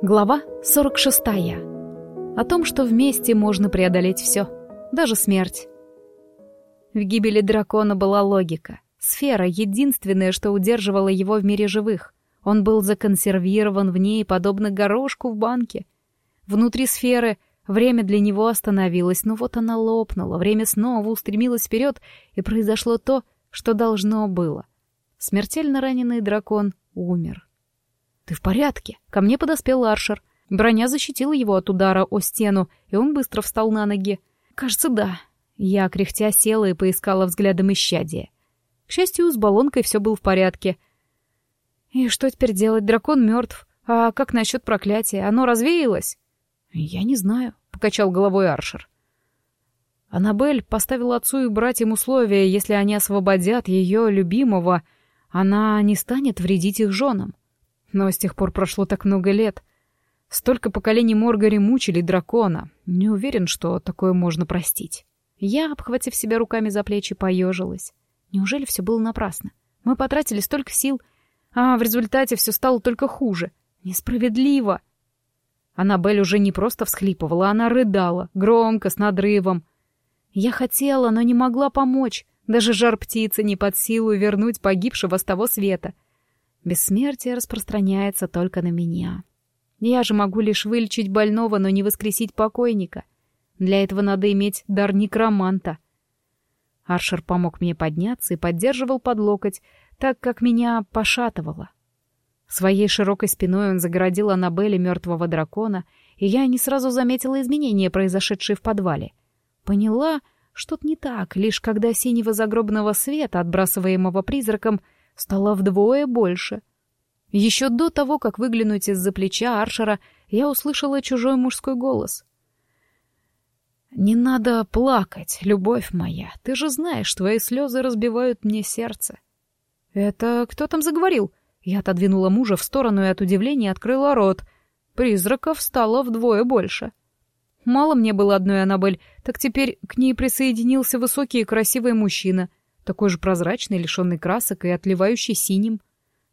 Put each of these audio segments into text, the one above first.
Глава 46. О том, что вместе можно преодолеть все, даже смерть. В гибели дракона была логика. Сфера — единственное, что удерживало его в мире живых. Он был законсервирован в ней, подобно горошку в банке. Внутри сферы время для него остановилось, но вот она лопнула, время снова устремилось вперед, и произошло то, что должно было. Смертельно раненый дракон умер. «Ты в порядке?» Ко мне подоспел Аршер. Броня защитила его от удара о стену, и он быстро встал на ноги. «Кажется, да». Я, кряхтя, села и поискала взглядом исчадия. К счастью, с баллонкой все было в порядке. «И что теперь делать? Дракон мертв. А как насчет проклятия? Оно развеялось?» «Я не знаю», — покачал головой Аршер. Аннабель поставила отцу и братьям условия, если они освободят ее любимого, она не станет вредить их женам. Но с тех пор прошло так много лет. Столько поколений Моргари мучили дракона. Не уверен, что такое можно простить. Я, обхватив себя руками за плечи, поежилась. Неужели все было напрасно? Мы потратили столько сил, а в результате все стало только хуже. Несправедливо. Аннабель уже не просто всхлипывала, она рыдала, громко, с надрывом. Я хотела, но не могла помочь. Даже жар птицы не под силу вернуть погибшего с того света — Бессмертие распространяется только на меня. Я же могу лишь вылечить больного, но не воскресить покойника. Для этого надо иметь дар некроманта. Аршер помог мне подняться и поддерживал под локоть, так как меня пошатывало. Своей широкой спиной он загородил Аннабелле мертвого дракона, и я не сразу заметила изменения, произошедшие в подвале. Поняла, что-то не так, лишь когда синего загробного света, отбрасываемого призраком, — стало вдвое больше. Еще до того, как выглянуть из-за плеча Аршера, я услышала чужой мужской голос. «Не надо плакать, любовь моя. Ты же знаешь, твои слезы разбивают мне сердце». «Это кто там заговорил?» Я отодвинула мужа в сторону и от удивления открыла рот. Призраков стало вдвое больше. Мало мне было одной Аннабель, так теперь к ней присоединился высокий и красивый мужчина такой же прозрачный, лишенный красок и отливающий синим.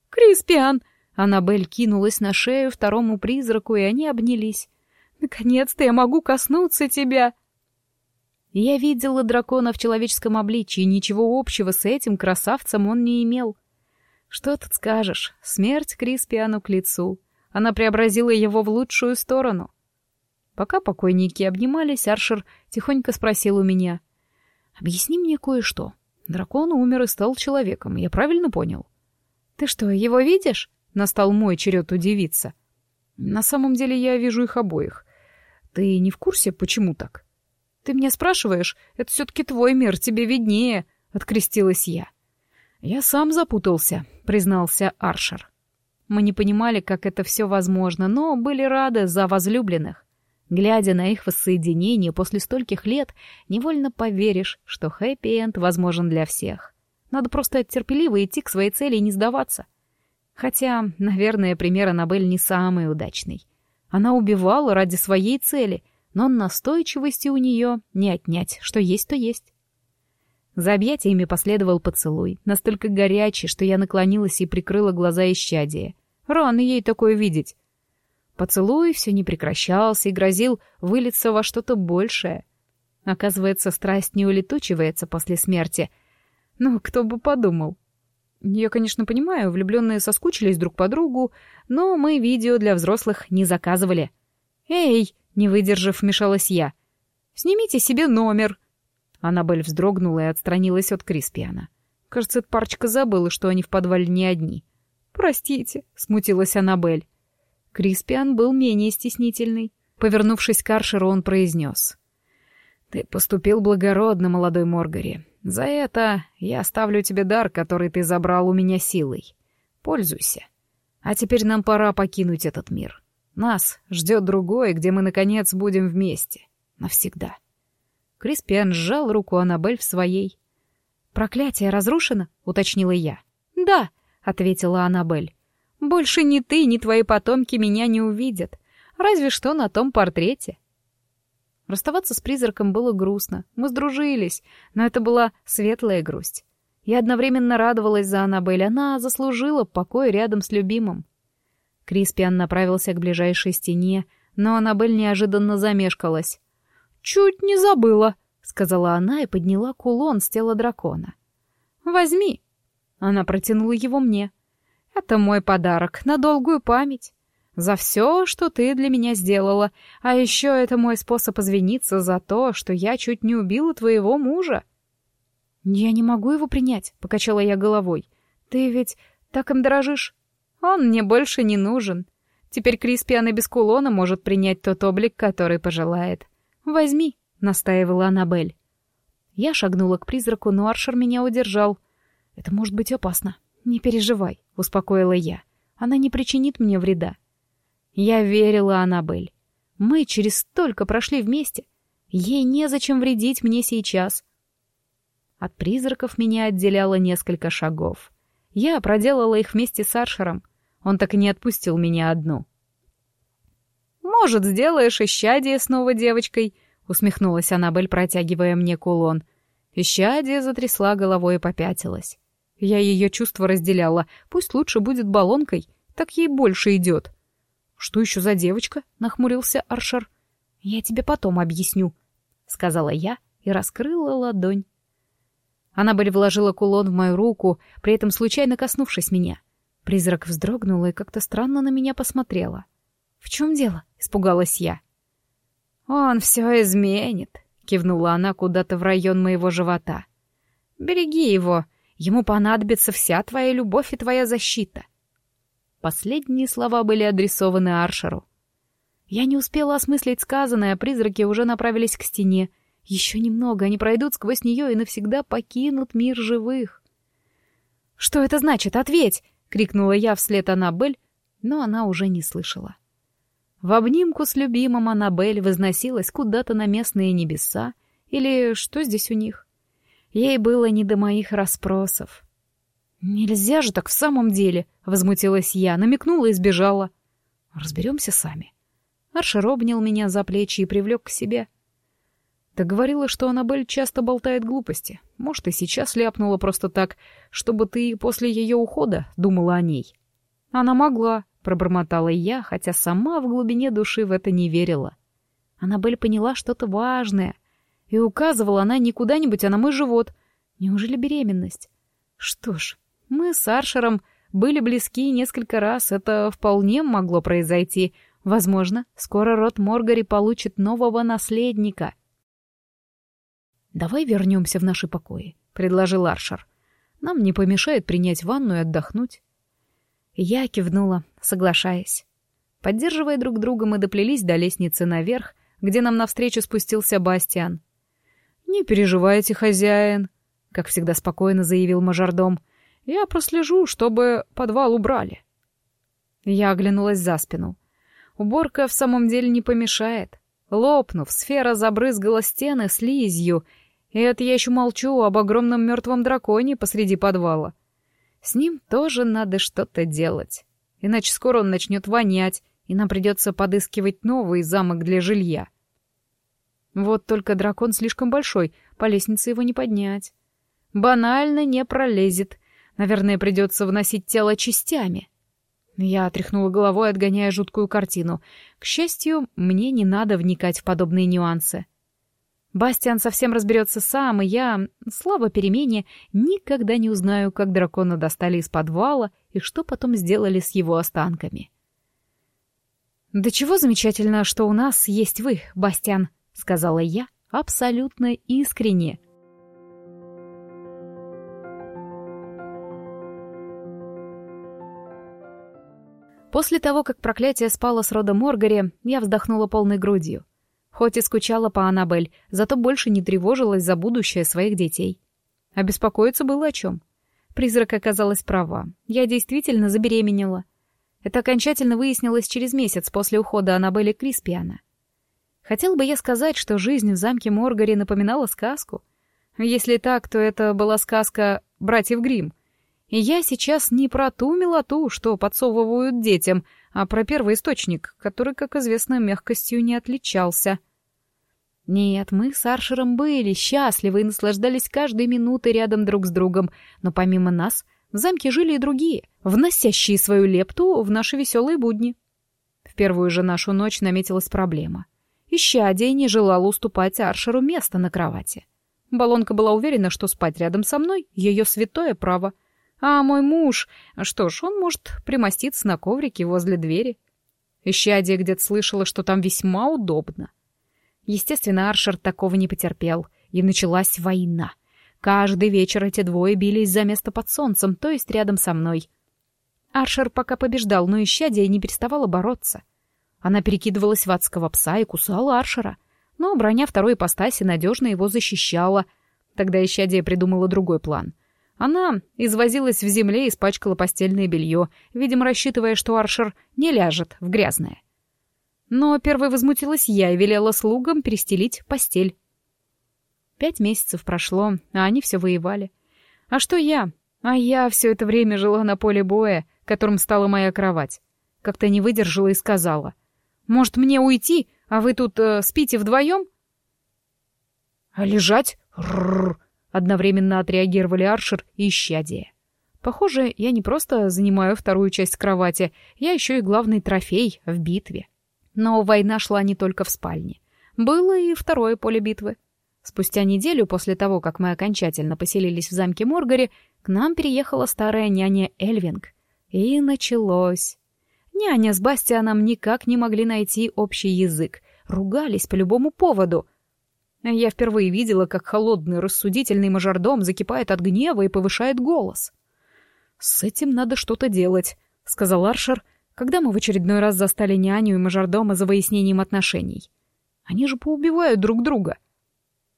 «Криспиан!» Аннабель кинулась на шею второму призраку, и они обнялись. «Наконец-то я могу коснуться тебя!» Я видела дракона в человеческом обличии, ничего общего с этим красавцем он не имел. Что тут скажешь, смерть Криспиану к лицу. Она преобразила его в лучшую сторону. Пока покойники обнимались, Аршер тихонько спросил у меня. «Объясни мне кое-что. Дракон умер и стал человеком, я правильно понял? Ты что, его видишь? Настал мой черед удивиться. На самом деле я вижу их обоих. Ты не в курсе, почему так? Ты меня спрашиваешь? Это все-таки твой мир, тебе виднее, открестилась я. Я сам запутался, признался Аршер. Мы не понимали, как это все возможно, но были рады за возлюбленных. Глядя на их воссоединение после стольких лет, невольно поверишь, что хэппи-энд возможен для всех. Надо просто терпеливо идти к своей цели и не сдаваться. Хотя, наверное, пример Аннабель не самый удачный. Она убивала ради своей цели, но настойчивости у нее не отнять, что есть, то есть. За объятиями последовал поцелуй, настолько горячий, что я наклонилась и прикрыла глаза исчадия. Рано ей такое видеть. Поцелуй все не прекращался и грозил вылиться во что-то большее. Оказывается, страсть не улетучивается после смерти. Ну, кто бы подумал. Я, конечно, понимаю, влюбленные соскучились друг по другу, но мы видео для взрослых не заказывали. «Эй!» — не выдержав, вмешалась я. «Снимите себе номер!» Аннабель вздрогнула и отстранилась от Криспиана. Кажется, парочка забыла, что они в подвале не одни. «Простите», — смутилась Аннабель. Криспиан был менее стеснительный. Повернувшись к Аршеру, он произнес. «Ты поступил благородно, молодой Моргари. За это я оставлю тебе дар, который ты забрал у меня силой. Пользуйся. А теперь нам пора покинуть этот мир. Нас ждет другой, где мы, наконец, будем вместе. Навсегда». Криспиан сжал руку Аннабель в своей. «Проклятие разрушено?» — уточнила я. «Да», — ответила Аннабель. Больше ни ты, ни твои потомки меня не увидят. Разве что на том портрете. Расставаться с призраком было грустно. Мы сдружились, но это была светлая грусть. Я одновременно радовалась за Аннабель. Она заслужила покой рядом с любимым. Криспиан направился к ближайшей стене, но Аннабель неожиданно замешкалась. «Чуть не забыла», — сказала она и подняла кулон с тела дракона. «Возьми». Она протянула его мне. «Это мой подарок на долгую память. За все, что ты для меня сделала. А еще это мой способ извиниться за то, что я чуть не убила твоего мужа». «Я не могу его принять», — покачала я головой. «Ты ведь так им дорожишь?» «Он мне больше не нужен. Теперь Криспиан и без кулона может принять тот облик, который пожелает. Возьми», — настаивала Аннабель. Я шагнула к призраку, но Аршер меня удержал. «Это может быть опасно. Не переживай», — успокоила я. «Она не причинит мне вреда». Я верила Аннабель. Мы через столько прошли вместе. Ей незачем вредить мне сейчас. От призраков меня отделяло несколько шагов. Я проделала их вместе с Аршером. Он так и не отпустил меня одну. «Может, сделаешь исчадие снова девочкой?» — усмехнулась Аннабель, протягивая мне кулон. Исчадие затрясла головой и попятилась. Я ее чувство разделяла. Пусть лучше будет баллонкой, так ей больше идет. «Что еще за девочка?» — нахмурился Аршер. «Я тебе потом объясню», — сказала я и раскрыла ладонь. Аннабель вложила кулон в мою руку, при этом случайно коснувшись меня. Призрак вздрогнула и как-то странно на меня посмотрела. «В чем дело?» — испугалась я. «Он все изменит», — кивнула она куда-то в район моего живота. «Береги его, ему понадобится вся твоя любовь и твоя защита». Последние слова были адресованы Аршеру. Я не успела осмыслить сказанное, а призраки уже направились к стене — еще немного, они пройдут сквозь нее и навсегда покинут мир живых. «Что это значит? Ответь!» — крикнула я вслед Аннабель, но она уже не слышала. В обнимку с любимым Аннабель возносилась куда-то на местные небеса, или что здесь у них? Ей было не до моих расспросов. «Нельзя же так в самом деле!» — возмутилась я, намекнула и сбежала. «Разберемся сами». Аршер обнял меня за плечи и привлек к себе. Ты говорила, что Аннабель часто болтает глупости. Может, и сейчас ляпнула просто так, чтобы ты после ее ухода думала о ней. Она могла, пробормотала я, хотя сама в глубине души в это не верила. Аннабель поняла что-то важное. И указывала она не куда-нибудь, а на мой живот. Неужели беременность? Что ж, мы с Аршером были близки несколько раз, это вполне могло произойти. Возможно, скоро род Моргари получит нового наследника — «Давай вернемся в наши покои», — предложил Аршер. «Нам не помешает принять ванну и отдохнуть». Я кивнула, соглашаясь. Поддерживая друг друга, мы доплелись до лестницы наверх, где нам навстречу спустился Бастиан. «Не переживайте, хозяин», — как всегда спокойно заявил мажордом. «Я прослежу, чтобы подвал убрали». Я оглянулась за спину. Уборка в самом деле не помешает. Лопнув, сфера забрызгала стены слизью и это я еще молчу об огромном мертвом драконе посреди подвала. С ним тоже надо что-то делать. Иначе скоро он начнет вонять, и нам придется подыскивать новый замок для жилья. Вот только дракон слишком большой, по лестнице его не поднять. Банально не пролезет. Наверное, придется вносить тело частями. Я отряхнула головой, отгоняя жуткую картину. К счастью, мне не надо вникать в подобные нюансы. Бастиан совсем разберется сам, и я, слава перемене, никогда не узнаю, как дракона достали из подвала и что потом сделали с его останками. «Да чего замечательно, что у нас есть вы, Бастиан», — сказала я абсолютно искренне. После того, как проклятие спало с рода Моргари, я вздохнула полной грудью. Хоть и скучала по Аннабель, зато больше не тревожилась за будущее своих детей. А беспокоиться было о чем. Призрак оказалась права. Я действительно забеременела. Это окончательно выяснилось через месяц после ухода Аннабели Криспиана. Хотел бы я сказать, что жизнь в замке Моргари напоминала сказку. Если так, то это была сказка «Братьев Гримм». И я сейчас не про ту милоту, что подсовывают детям, а про первый источник, который, как известно, мягкостью не отличался. Нет, мы с Аршером были счастливы и наслаждались каждой минутой рядом друг с другом, но помимо нас В замке жили и другие, вносящие свою лепту в наши веселые будни. В первую же нашу ночь наметилась проблема. Ищадия не желала уступать Аршеру место на кровати. Балонка была уверена, что спать рядом со мной — ее святое право. А мой муж, что ж, он может примоститься на коврике возле двери. Ищадия где-то слышала, что там весьма удобно. Естественно, Аршер такого не потерпел, и началась война. Каждый вечер эти двое бились за место под солнцем, то есть рядом со мной. Аршер пока побеждал, но ищадия не переставала бороться. Она перекидывалась в адского пса и кусала Аршера, но броня второй ипостаси надежно его защищала. Тогда ищадия придумала другой план — она извозилась в земле и испачкала постельное белье, видимо, рассчитывая, что Аршер не ляжет в грязное. Но первой возмутилась я и велела слугам перестелить постель. Пять месяцев прошло, а они все воевали. А что я? А я все это время жила на поле боя, которым стала моя кровать. Как-то не выдержала и сказала. «Может, мне уйти, а вы тут э, спите вдвоем?» «А лежать? Рррр!» Одновременно отреагировали Аршер и Исчадие. Похоже, я не просто занимаю вторую часть кровати, я еще и главный трофей в битве. Но война шла не только в спальне. Было и второе поле битвы. Спустя неделю после того, как мы окончательно поселились в замке Моргари, к нам переехала старая няня Эльвинг. И началось. Няня с Бастианом никак не могли найти общий язык, ругались по любому поводу — я впервые видела, как холодный, рассудительный мажордом закипает от гнева и повышает голос. «С этим надо что-то делать», — сказал Аршер, когда мы в очередной раз застали няню и мажордома за выяснением отношений. «Они же поубивают друг друга».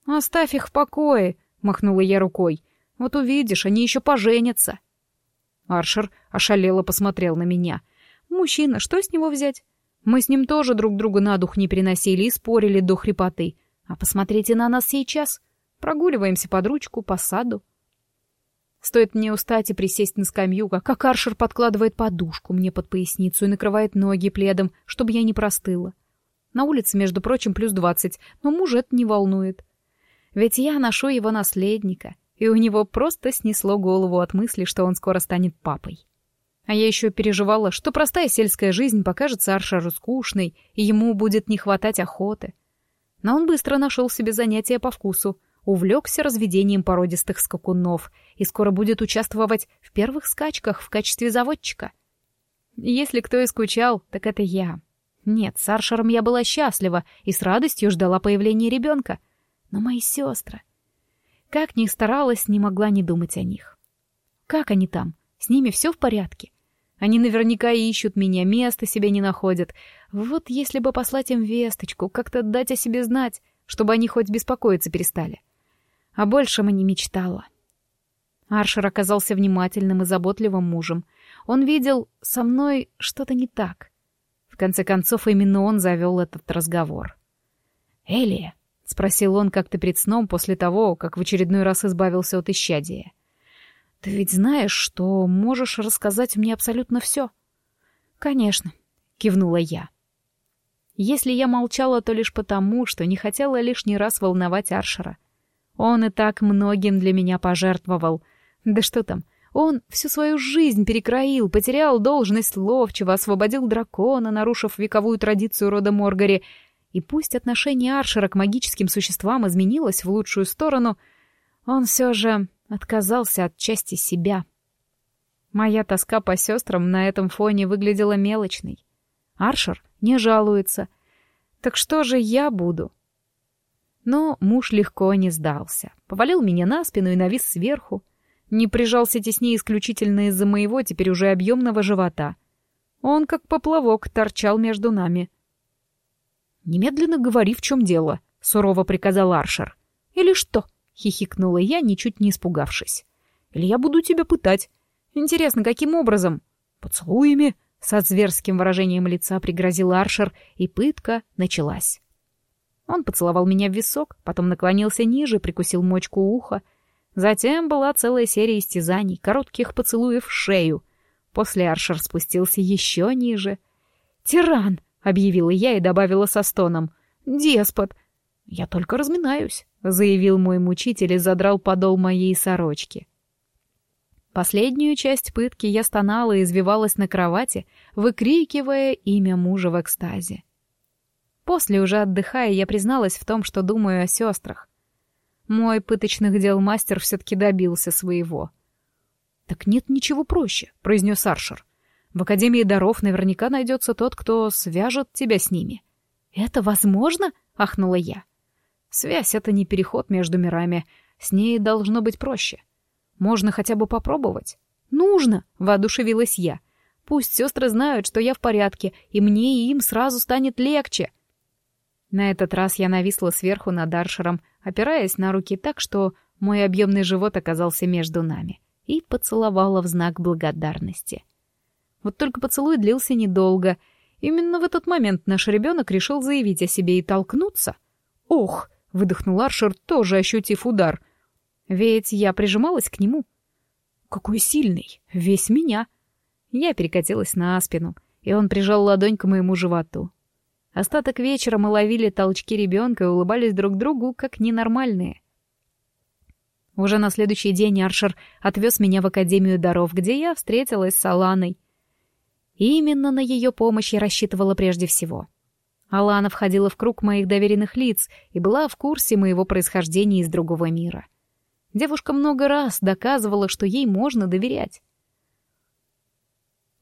«Оставь их в покое», — махнула я рукой. «Вот увидишь, они еще поженятся». Аршер ошалело посмотрел на меня. «Мужчина, что с него взять? Мы с ним тоже друг друга на дух не переносили и спорили до хрипоты. А посмотрите на нас сейчас. Прогуливаемся под ручку, по саду. Стоит мне устать и присесть на скамью, как Аршер подкладывает подушку мне под поясницу и накрывает ноги пледом, чтобы я не простыла. На улице, между прочим, плюс двадцать, но мужа это не волнует. Ведь я ношу его наследника, и у него просто снесло голову от мысли, что он скоро станет папой. А я еще переживала, что простая сельская жизнь покажется Аршеру скучной, и ему будет не хватать охоты — но он быстро нашел себе занятие по вкусу, увлекся разведением породистых скакунов и скоро будет участвовать в первых скачках в качестве заводчика. Если кто и скучал, так это я. Нет, с Аршером я была счастлива и с радостью ждала появления ребенка. Но мои сестры... Как ни старалась, не могла не думать о них. Как они там? С ними все в порядке? Они наверняка ищут меня, места себе не находят. Вот если бы послать им весточку, как-то дать о себе знать, чтобы они хоть беспокоиться перестали. О большем и не мечтала. Аршер оказался внимательным и заботливым мужем. Он видел со мной что-то не так. В конце концов, именно он завел этот разговор. «Элия?» — спросил он как-то перед сном после того, как в очередной раз избавился от исчадия. Ты ведь знаешь, что можешь рассказать мне абсолютно все. Конечно, кивнула я. Если я молчала, то лишь потому, что не хотела лишний раз волновать Аршера. Он и так многим для меня пожертвовал. Да что там, он всю свою жизнь перекроил, потерял должность ловчего, освободил дракона, нарушив вековую традицию рода Моргари. И пусть отношение Аршера к магическим существам изменилось в лучшую сторону, он все же Отказался от части себя. Моя тоска по сестрам на этом фоне выглядела мелочной. Аршер не жалуется. Так что же я буду? Но муж легко не сдался. Повалил меня на спину и навис сверху. Не прижался теснее исключительно из-за моего теперь уже объемного живота. Он, как поплавок, торчал между нами. «Немедленно говори, в чем дело», — сурово приказал Аршер. «Или что?» — хихикнула я, ничуть не испугавшись. «Или я буду тебя пытать. Интересно, каким образом?» «Поцелуями?» — с зверским выражением лица пригрозил Аршер, и пытка началась. Он поцеловал меня в висок, потом наклонился ниже, прикусил мочку уха. Затем была целая серия истязаний, коротких поцелуев в шею. После Аршер спустился еще ниже. «Тиран!» — объявила я и добавила со стоном. «Деспот! Я только разминаюсь!» — заявил мой мучитель и задрал подол моей сорочки. Последнюю часть пытки я стонала и извивалась на кровати, выкрикивая имя мужа в экстазе. После, уже отдыхая, я призналась в том, что думаю о сестрах. Мой пыточных дел мастер все-таки добился своего. «Так нет ничего проще», — произнес Аршер. «В Академии даров наверняка найдется тот, кто свяжет тебя с ними». «Это возможно?» — ахнула я. «Связь — это не переход между мирами. С ней должно быть проще. Можно хотя бы попробовать». «Нужно!» — воодушевилась я. «Пусть сестры знают, что я в порядке, и мне и им сразу станет легче». На этот раз я нависла сверху над Аршером, опираясь на руки так, что мой объемный живот оказался между нами, и поцеловала в знак благодарности. Вот только поцелуй длился недолго. Именно в этот момент наш ребенок решил заявить о себе и толкнуться. «Ох!» — выдохнул Аршер, тоже ощутив удар. Ведь я прижималась к нему. «Какой сильный! Весь меня!» Я перекатилась на спину, и он прижал ладонь к моему животу. Остаток вечера мы ловили толчки ребенка и улыбались друг другу, как ненормальные. Уже на следующий день Аршер отвез меня в Академию даров, где я встретилась с Аланой. И именно на ее помощь я рассчитывала прежде всего. Алана входила в круг моих доверенных лиц и была в курсе моего происхождения из другого мира. Девушка много раз доказывала, что ей можно доверять.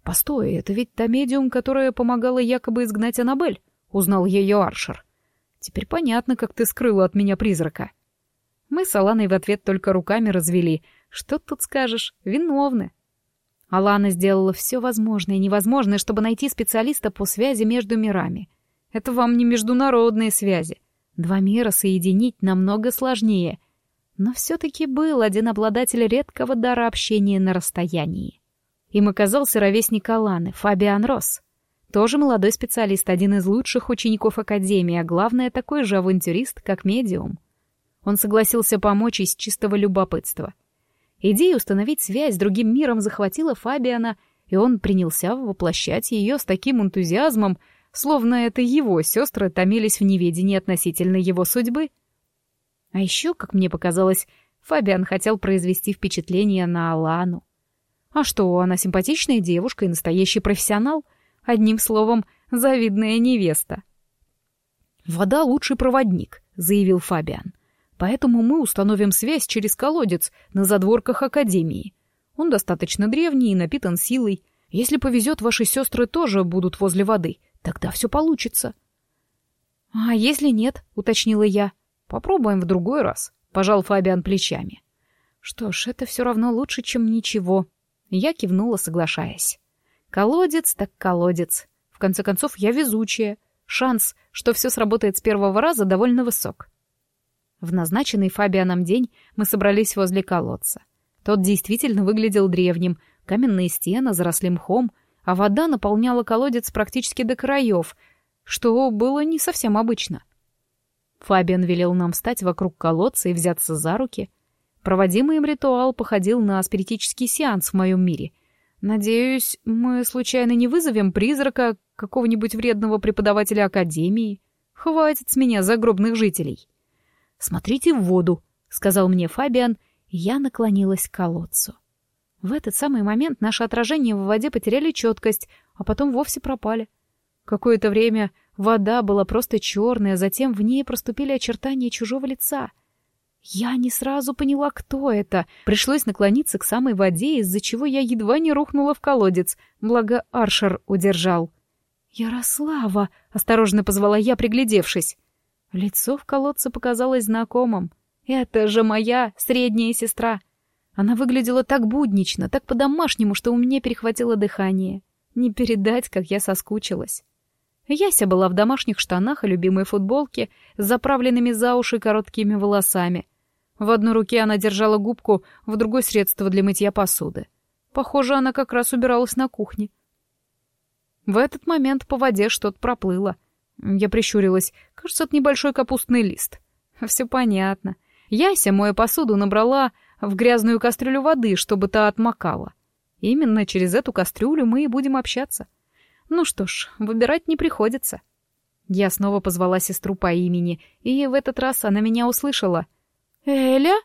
«Постой, это ведь та медиум, которая помогала якобы изгнать Аннабель», узнал ее Аршер. «Теперь понятно, как ты скрыла от меня призрака». Мы с Аланой в ответ только руками развели. Что тут скажешь? Виновны. Алана сделала все возможное и невозможное, чтобы найти специалиста по связи между мирами. Это вам не международные связи. Два мира соединить намного сложнее. Но все-таки был один обладатель редкого дара общения на расстоянии. Им оказался ровесник Аланы, Фабиан Росс. Тоже молодой специалист, один из лучших учеников Академии, а главное, такой же авантюрист, как медиум. Он согласился помочь из чистого любопытства. Идея установить связь с другим миром захватила Фабиана, и он принялся воплощать ее с таким энтузиазмом, словно это его сестры томились в неведении относительно его судьбы. А еще, как мне показалось, Фабиан хотел произвести впечатление на Алану. А что, она симпатичная девушка и настоящий профессионал — Одним словом, завидная невеста. «Вода — лучший проводник», — заявил Фабиан. «Поэтому мы установим связь через колодец на задворках Академии. Он достаточно древний и напитан силой. Если повезет, ваши сестры тоже будут возле воды. Тогда все получится». «А если нет?» — уточнила я. «Попробуем в другой раз», — пожал Фабиан плечами. «Что ж, это все равно лучше, чем ничего». Я кивнула, соглашаясь. Колодец так колодец. В конце концов, я везучая. Шанс, что все сработает с первого раза, довольно высок. В назначенный Фабианом день мы собрались возле колодца. Тот действительно выглядел древним. Каменные стены заросли мхом, а вода наполняла колодец практически до краев, что было не совсем обычно. Фабиан велел нам встать вокруг колодца и взяться за руки. Проводимый им ритуал походил на спиритический сеанс в моем мире — Надеюсь, мы случайно не вызовем призрака какого-нибудь вредного преподавателя академии? Хватит с меня загробных жителей. Смотрите в воду, сказал мне Фабиан, и я наклонилась к колодцу. В этот самый момент наши отражения в воде потеряли четкость, а потом вовсе пропали. Какое-то время вода была просто черная, затем в ней проступили очертания чужого лица — я не сразу поняла, кто это. Пришлось наклониться к самой воде, из-за чего я едва не рухнула в колодец, благо Аршер удержал. «Ярослава!» — осторожно позвала я, приглядевшись. Лицо в колодце показалось знакомым. «Это же моя средняя сестра!» Она выглядела так буднично, так по-домашнему, что у меня перехватило дыхание. Не передать, как я соскучилась. Яся была в домашних штанах и любимой футболке с заправленными за уши короткими волосами — в одной руке она держала губку, в другой — средство для мытья посуды. Похоже, она как раз убиралась на кухне. В этот момент по воде что-то проплыло. Я прищурилась. Кажется, это небольшой капустный лист. Все понятно. Яся, моя посуду, набрала в грязную кастрюлю воды, чтобы та отмокала. Именно через эту кастрюлю мы и будем общаться. Ну что ж, выбирать не приходится. Я снова позвала сестру по имени, и в этот раз она меня услышала — «Эля?»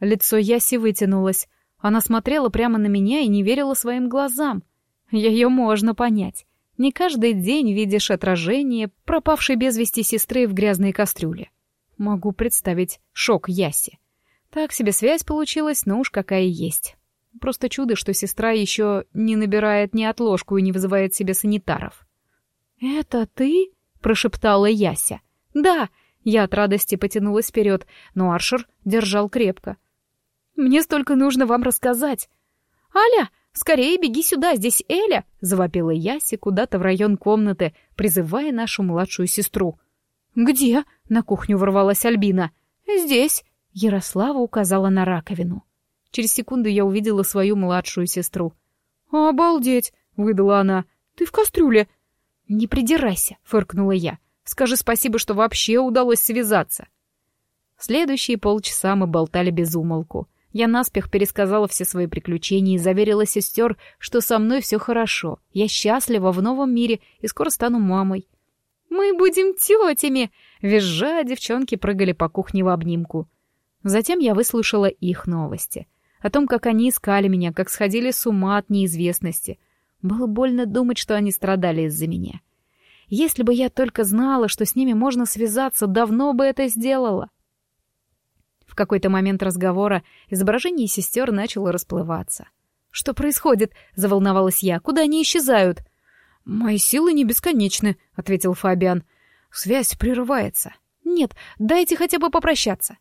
Лицо Яси вытянулось. Она смотрела прямо на меня и не верила своим глазам. Ее можно понять. Не каждый день видишь отражение пропавшей без вести сестры в грязной кастрюле. Могу представить шок Яси. Так себе связь получилась, но уж какая есть. Просто чудо, что сестра еще не набирает ни отложку и не вызывает себе санитаров. «Это ты?» — прошептала Яся. «Да!» — я от радости потянулась вперед, но Аршер держал крепко. «Мне столько нужно вам рассказать!» «Аля, скорее беги сюда, здесь Эля!» — завопила Яся куда-то в район комнаты, призывая нашу младшую сестру. «Где?» — на кухню ворвалась Альбина. «Здесь!» — Ярослава указала на раковину. Через секунду я увидела свою младшую сестру. «Обалдеть!» — выдала она. «Ты в кастрюле!» «Не придирайся!» — фыркнула я. «Скажи спасибо, что вообще удалось связаться!» Следующие полчаса мы болтали без умолку. Я наспех пересказала все свои приключения и заверила сестер, что со мной все хорошо. Я счастлива в новом мире и скоро стану мамой. «Мы будем тетями!» Визжа, девчонки прыгали по кухне в обнимку. Затем я выслушала их новости. О том, как они искали меня, как сходили с ума от неизвестности. Было больно думать, что они страдали из-за меня. Если бы я только знала, что с ними можно связаться, давно бы это сделала. В какой-то момент разговора изображение сестер начало расплываться. «Что происходит?» — заволновалась я. «Куда они исчезают?» «Мои силы не бесконечны», — ответил Фабиан. «Связь прерывается». «Нет, дайте хотя бы попрощаться».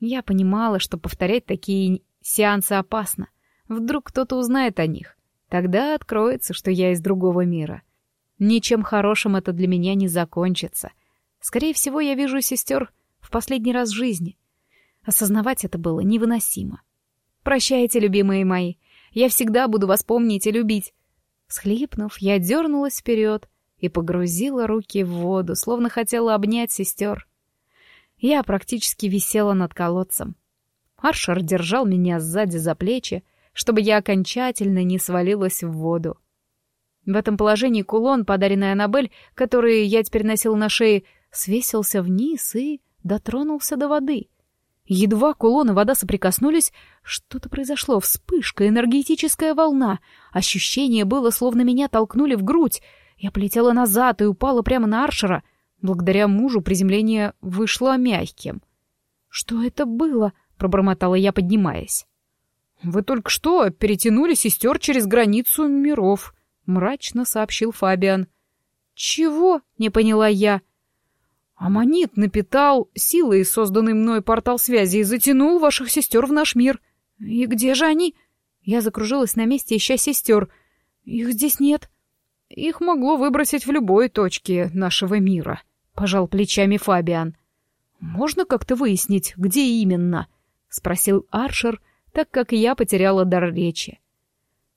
Я понимала, что повторять такие сеансы опасно. Вдруг кто-то узнает о них. Тогда откроется, что я из другого мира. Ничем хорошим это для меня не закончится. Скорее всего, я вижу сестер в последний раз в жизни. Осознавать это было невыносимо. «Прощайте, любимые мои. Я всегда буду вас помнить и любить. Схлипнув, я дернулась вперед и погрузила руки в воду, словно хотела обнять сестер. Я практически висела над колодцем. Аршер держал меня сзади за плечи, чтобы я окончательно не свалилась в воду. В этом положении кулон, подаренный Аннабель, который я теперь носил на шее, свесился вниз и дотронулся до воды — Едва кулон и вода соприкоснулись, что-то произошло, вспышка, энергетическая волна. Ощущение было, словно меня толкнули в грудь. Я полетела назад и упала прямо на Аршера. Благодаря мужу приземление вышло мягким. «Что это было?» — пробормотала я, поднимаясь. «Вы только что перетянули сестер через границу миров», — мрачно сообщил Фабиан. «Чего?» — не поняла я. Аманит напитал силой созданный мной портал связи и затянул ваших сестер в наш мир. И где же они? Я закружилась на месте, ища сестер. Их здесь нет. Их могло выбросить в любой точке нашего мира, пожал плечами Фабиан. Можно как-то выяснить, где именно? спросил Аршер, так как я потеряла дар речи.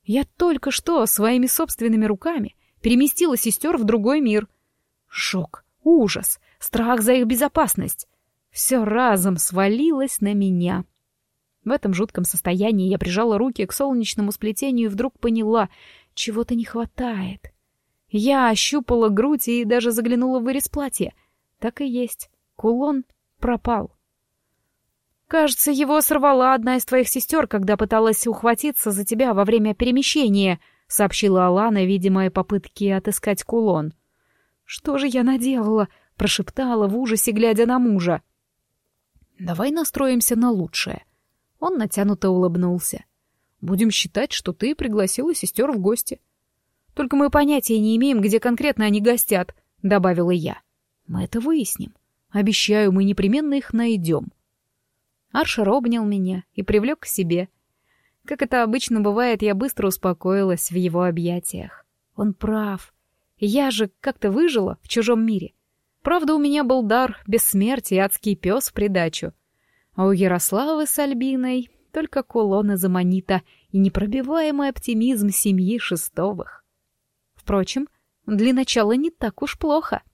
Я только что своими собственными руками переместила сестер в другой мир. Шок, ужас — страх за их безопасность. Все разом свалилось на меня. В этом жутком состоянии я прижала руки к солнечному сплетению и вдруг поняла, чего-то не хватает. Я ощупала грудь и даже заглянула в вырез платья. Так и есть. Кулон пропал. «Кажется, его сорвала одна из твоих сестер, когда пыталась ухватиться за тебя во время перемещения», — сообщила Алана, видимые попытки отыскать кулон. «Что же я наделала?» прошептала в ужасе, глядя на мужа. «Давай настроимся на лучшее». Он натянуто улыбнулся. «Будем считать, что ты пригласила сестер в гости». «Только мы понятия не имеем, где конкретно они гостят», — добавила я. «Мы это выясним. Обещаю, мы непременно их найдем». Аршер обнял меня и привлек к себе. Как это обычно бывает, я быстро успокоилась в его объятиях. Он прав. Я же как-то выжила в чужом мире. Правда, у меня был дар бессмертия и адский пес в придачу. А у Ярославы с Альбиной только кулон из аммонита и непробиваемый оптимизм семьи Шестовых. Впрочем, для начала не так уж плохо —